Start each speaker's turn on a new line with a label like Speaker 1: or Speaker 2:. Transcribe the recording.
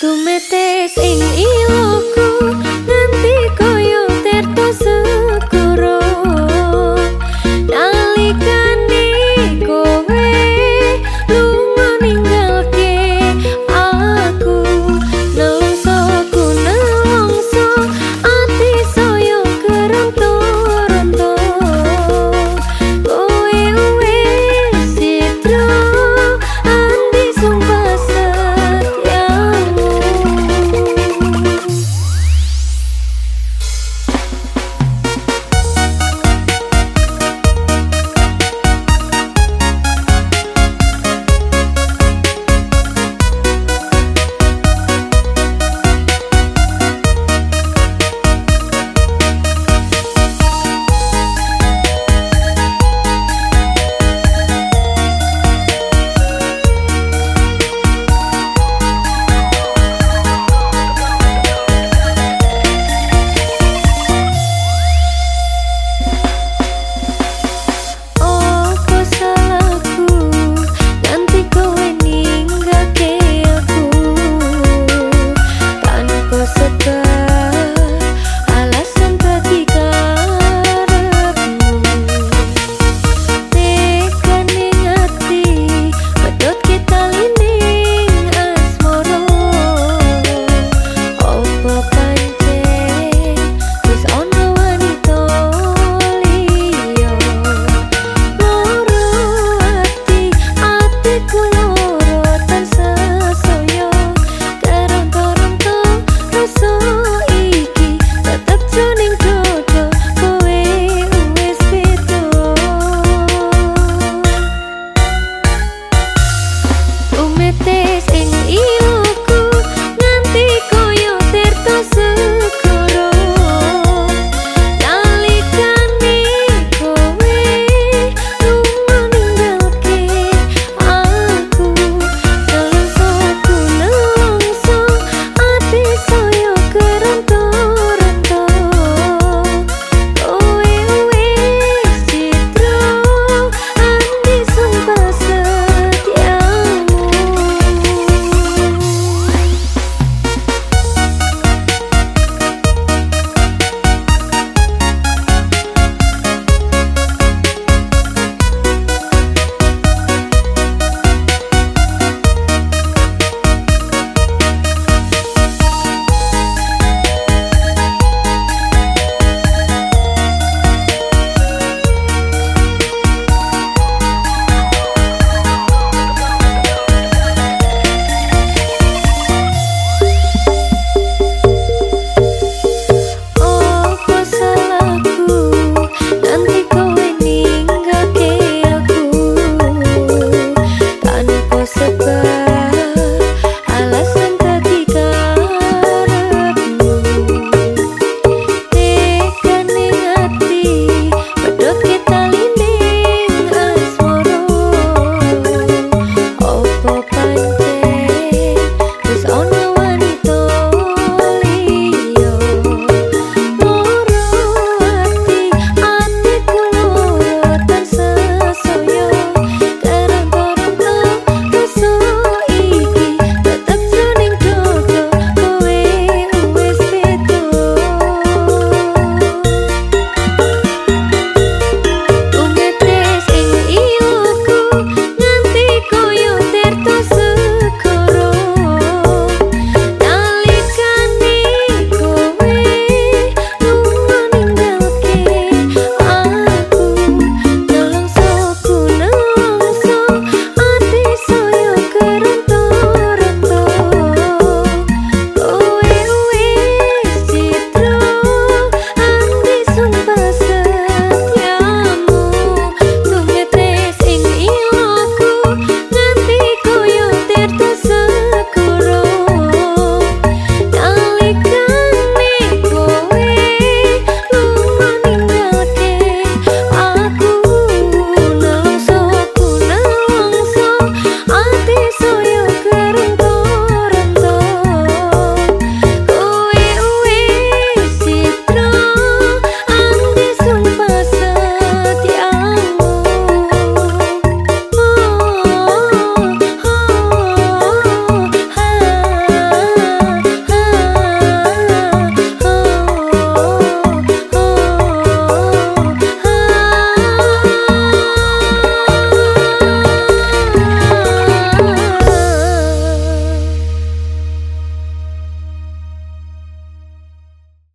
Speaker 1: Tumetes ing iloku nanti soy